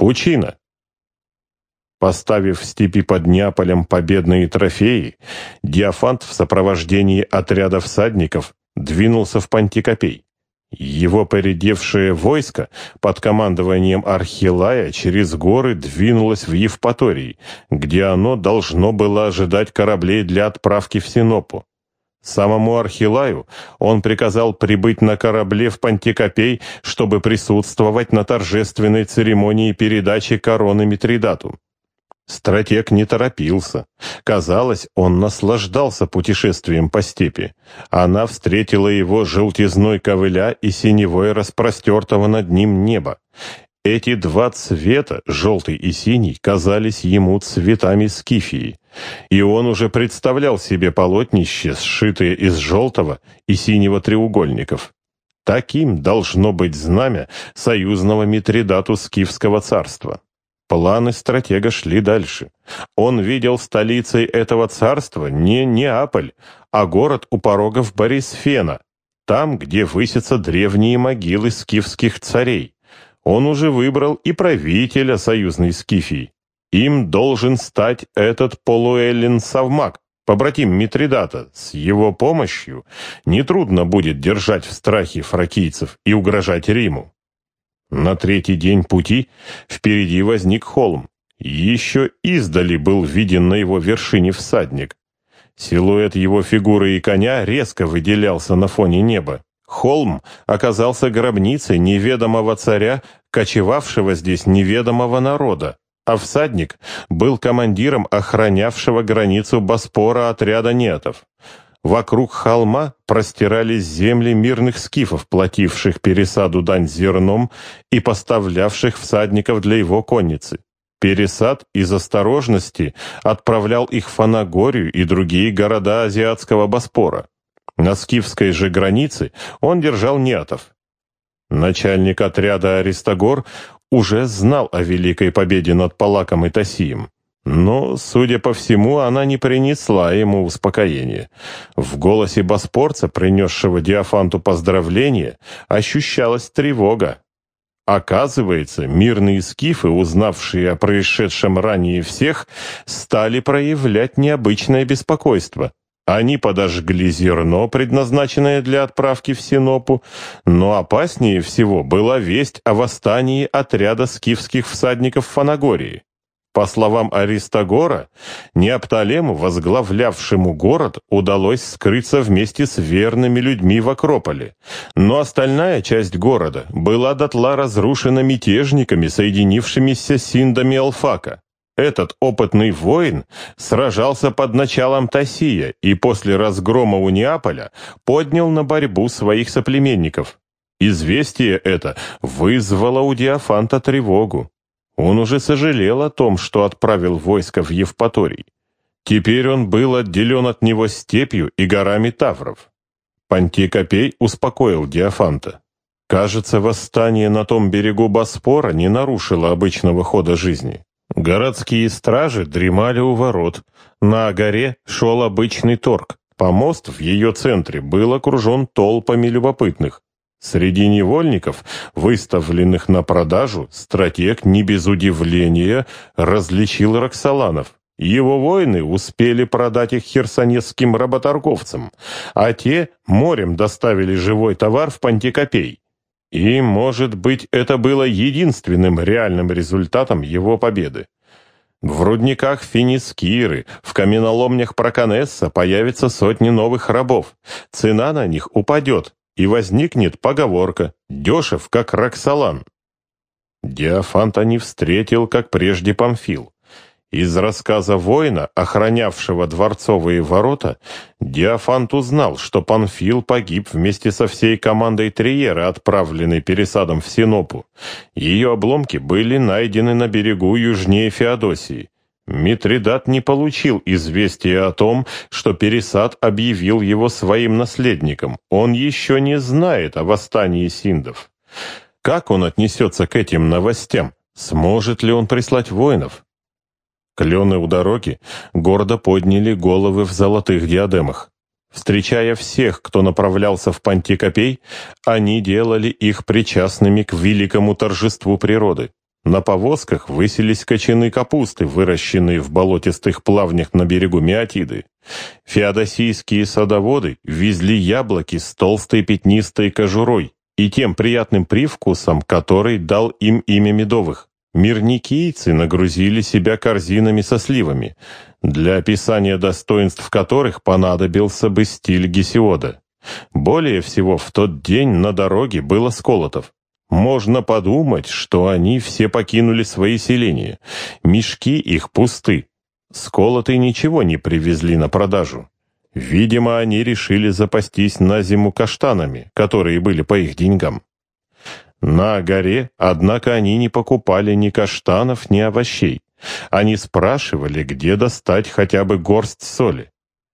Пучина. Поставив в степи под Неаполем победные трофеи, Диофант в сопровождении отряда всадников двинулся в Пантикопей. Его поредевшее войско под командованием Архилая через горы двинулось в Евпаторий, где оно должно было ожидать кораблей для отправки в Синопу. Самому Архилаю он приказал прибыть на корабле в Пантикопей, чтобы присутствовать на торжественной церемонии передачи короны Митридату. Стратег не торопился. Казалось, он наслаждался путешествием по степи. Она встретила его желтизной ковыля и синевой распростертого над ним неба. Эти два цвета, желтый и синий, казались ему цветами скифии. И он уже представлял себе полотнище, сшитые из желтого и синего треугольников. Таким должно быть знамя союзного Митридату Скифского царства. Планы стратега шли дальше. Он видел столицей этого царства не Неаполь, а город у порогов Борисфена, там, где высятся древние могилы скифских царей. Он уже выбрал и правителя союзной Скифии. Им должен стать этот полуэллин Савмак, побратим Митридата. С его помощью нетрудно будет держать в страхе фракийцев и угрожать Риму. На третий день пути впереди возник холм. Еще издали был виден на его вершине всадник. Силуэт его фигуры и коня резко выделялся на фоне неба. Холм оказался гробницей неведомого царя, кочевавшего здесь неведомого народа, а всадник был командиром охранявшего границу Боспора отряда нетов. Вокруг холма простирались земли мирных скифов, плативших пересаду дань зерном и поставлявших всадников для его конницы. Пересад из осторожности отправлял их в Фанагорию и другие города азиатского Боспора. На скифской же границе он держал неатов. Начальник отряда Аристогор уже знал о великой победе над Палаком и Тасием. Но, судя по всему, она не принесла ему успокоения. В голосе боспорца, принесшего Диофанту поздравления, ощущалась тревога. Оказывается, мирные скифы, узнавшие о происшедшем ранее всех, стали проявлять необычное беспокойство. Они подожгли зерно, предназначенное для отправки в Синопу, но опаснее всего была весть о восстании отряда скифских всадников Фанагории. По словам Аристагора, Неопталему, возглавлявшему город, удалось скрыться вместе с верными людьми в Акрополе, но остальная часть города была дотла разрушена мятежниками, соединившимися с синдами Алфака. Этот опытный воин сражался под началом Тасия и после разгрома у Неаполя поднял на борьбу своих соплеменников. Известие это вызвало у Диофанта тревогу. Он уже сожалел о том, что отправил войско в Евпаторий. Теперь он был отделен от него степью и горами Тавров. Пантикопей успокоил Диофанта. Кажется, восстание на том берегу Боспора не нарушило обычного хода жизни. Городские стражи дремали у ворот. На горе шел обычный торг. Помост в ее центре был окружен толпами любопытных. Среди невольников, выставленных на продажу, стратег не без удивления различил Роксоланов. Его воины успели продать их херсонесским работорговцам, а те морем доставили живой товар в Пантикопей. И, может быть, это было единственным реальным результатом его победы. В рудниках Финискиры, в каменоломнях Проконесса появятся сотни новых рабов. Цена на них упадет, и возникнет поговорка «дешев, как Роксолан». Диофанта не встретил, как прежде Памфил. Из рассказа воина, охранявшего дворцовые ворота, Диофант узнал, что Панфил погиб вместе со всей командой Триера, отправленной пересадом в Синопу. Ее обломки были найдены на берегу южнее Феодосии. Митридат не получил известия о том, что Пересад объявил его своим наследником. Он еще не знает о восстании синдов. Как он отнесется к этим новостям? Сможет ли он прислать воинов? Клены у дороги гордо подняли головы в золотых диадемах. Встречая всех, кто направлялся в Пантикопей, они делали их причастными к великому торжеству природы. На повозках высились кочаны капусты, выращенные в болотистых плавнях на берегу Меотиды. Феодосийские садоводы везли яблоки с толстой пятнистой кожурой и тем приятным привкусом, который дал им имя медовых. Мирникийцы нагрузили себя корзинами со сливами, для описания достоинств которых понадобился бы стиль Гесиода. Более всего в тот день на дороге было сколотов. Можно подумать, что они все покинули свои селения. Мешки их пусты. Сколоты ничего не привезли на продажу. Видимо, они решили запастись на зиму каштанами, которые были по их деньгам. На горе, однако, они не покупали ни каштанов, ни овощей. Они спрашивали, где достать хотя бы горсть соли.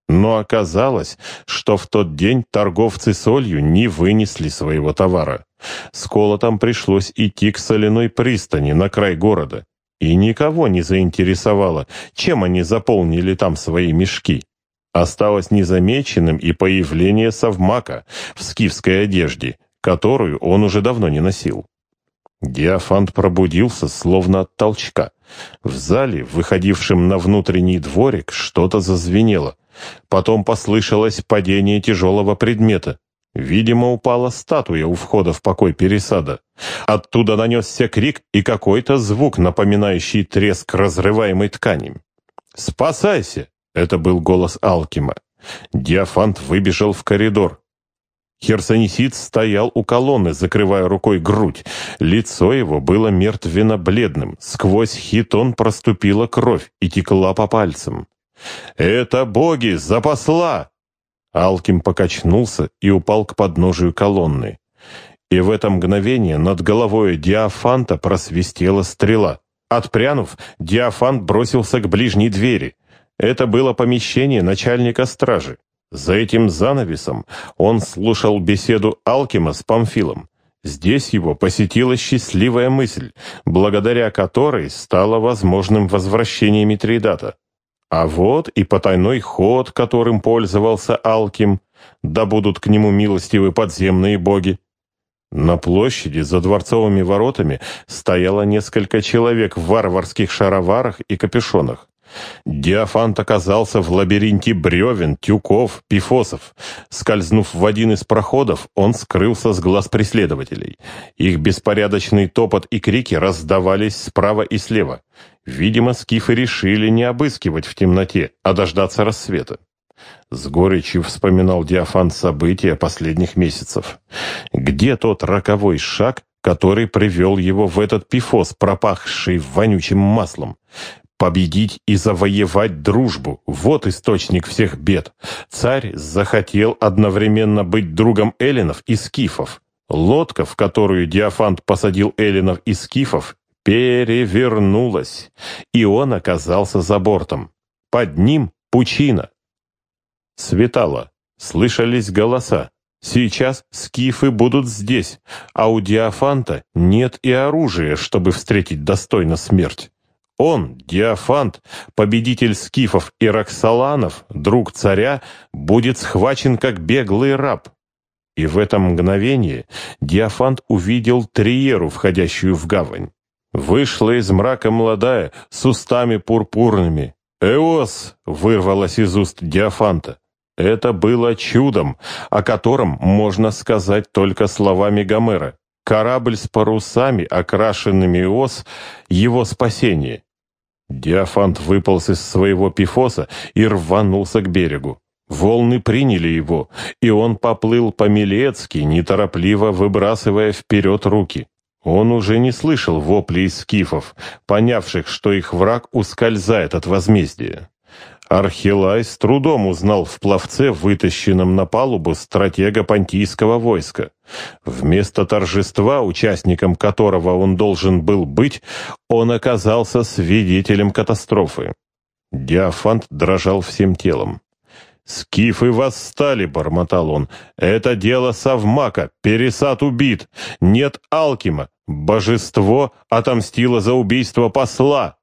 Но оказалось, что в тот день торговцы солью не вынесли своего товара. С колотом пришлось идти к соляной пристани на край города. И никого не заинтересовало, чем они заполнили там свои мешки. Осталось незамеченным и появление совмака в скифской одежде, которую он уже давно не носил. Диафант пробудился, словно от толчка. В зале, выходившем на внутренний дворик, что-то зазвенело. Потом послышалось падение тяжелого предмета. Видимо, упала статуя у входа в покой пересада. Оттуда нанесся крик и какой-то звук, напоминающий треск разрываемой ткани. «Спасайся!» — это был голос Алкима. Диафант выбежал в коридор. Херсонесит стоял у колонны, закрывая рукой грудь. Лицо его было мертвенно-бледным. Сквозь хитон проступила кровь и текла по пальцам. «Это боги! Запасла!» Алким покачнулся и упал к подножию колонны. И в это мгновение над головой Диафанта просвистела стрела. Отпрянув, Диафант бросился к ближней двери. Это было помещение начальника стражи. За этим занавесом он слушал беседу Алкима с Памфилом. Здесь его посетила счастливая мысль, благодаря которой стало возможным возвращение Митридата. А вот и потайной ход, которым пользовался Алким, да будут к нему милостивы подземные боги. На площади за дворцовыми воротами стояло несколько человек в варварских шароварах и капюшонах. Диафант оказался в лабиринте бревен, тюков, пифосов. Скользнув в один из проходов, он скрылся с глаз преследователей. Их беспорядочный топот и крики раздавались справа и слева. Видимо, скифы решили не обыскивать в темноте, а дождаться рассвета. С горечью вспоминал Диафант события последних месяцев. Где тот роковой шаг, который привел его в этот пифос, пропахший вонючим маслом? Победить и завоевать дружбу – вот источник всех бед. Царь захотел одновременно быть другом эллинов и скифов. Лодка, в которую Диафант посадил эллинов и скифов, перевернулась, и он оказался за бортом. Под ним пучина. Светало, слышались голоса. Сейчас скифы будут здесь, а у Диафанта нет и оружия, чтобы встретить достойно смерть. Он, Диафант, победитель скифов и роксоланов, друг царя, будет схвачен как беглый раб. И в это мгновение Диафант увидел Триеру, входящую в гавань. Вышла из мрака молодая, с устами пурпурными. «Эос!» — вырвалась из уст Диафанта. Это было чудом, о котором можно сказать только словами Гомера. Корабль с парусами, окрашенными ос, его спасение. Диафант выполз из своего пифоса и рванулся к берегу. Волны приняли его, и он поплыл по-милецки, неторопливо выбрасывая вперед руки. Он уже не слышал воплей скифов, понявших, что их враг ускользает от возмездия. Архилай с трудом узнал в пловце, вытащенном на палубу, стратега понтийского войска. Вместо торжества, участником которого он должен был быть, он оказался свидетелем катастрофы. Диафант дрожал всем телом. «Скифы восстали», — бормотал он. «Это дело совмака, пересад убит. Нет Алкима. Божество отомстило за убийство посла».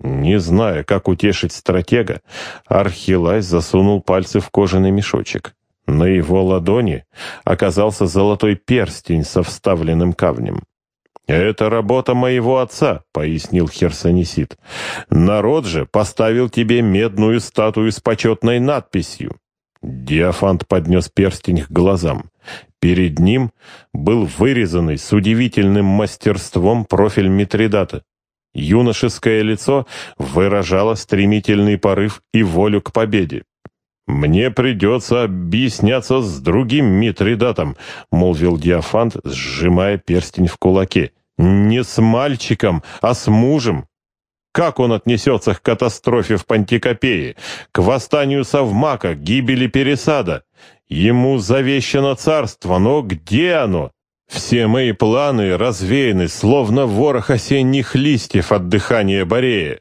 Не зная, как утешить стратега, Архилай засунул пальцы в кожаный мешочек. На его ладони оказался золотой перстень со вставленным камнем. «Это работа моего отца», — пояснил Херсонесит. «Народ же поставил тебе медную статую с почетной надписью». Диафант поднес перстень к глазам. Перед ним был вырезанный с удивительным мастерством профиль Митридата. Юношеское лицо выражало стремительный порыв и волю к победе. «Мне придется объясняться с другим Митридатом», — молвил Диафант, сжимая перстень в кулаке. Не с мальчиком, а с мужем. Как он отнесется к катастрофе в Пантикопее, к восстанию Совмака, гибели Пересада? Ему завещано царство, но где оно? Все мои планы развеяны, словно ворох осенних листьев от дыхания Борея.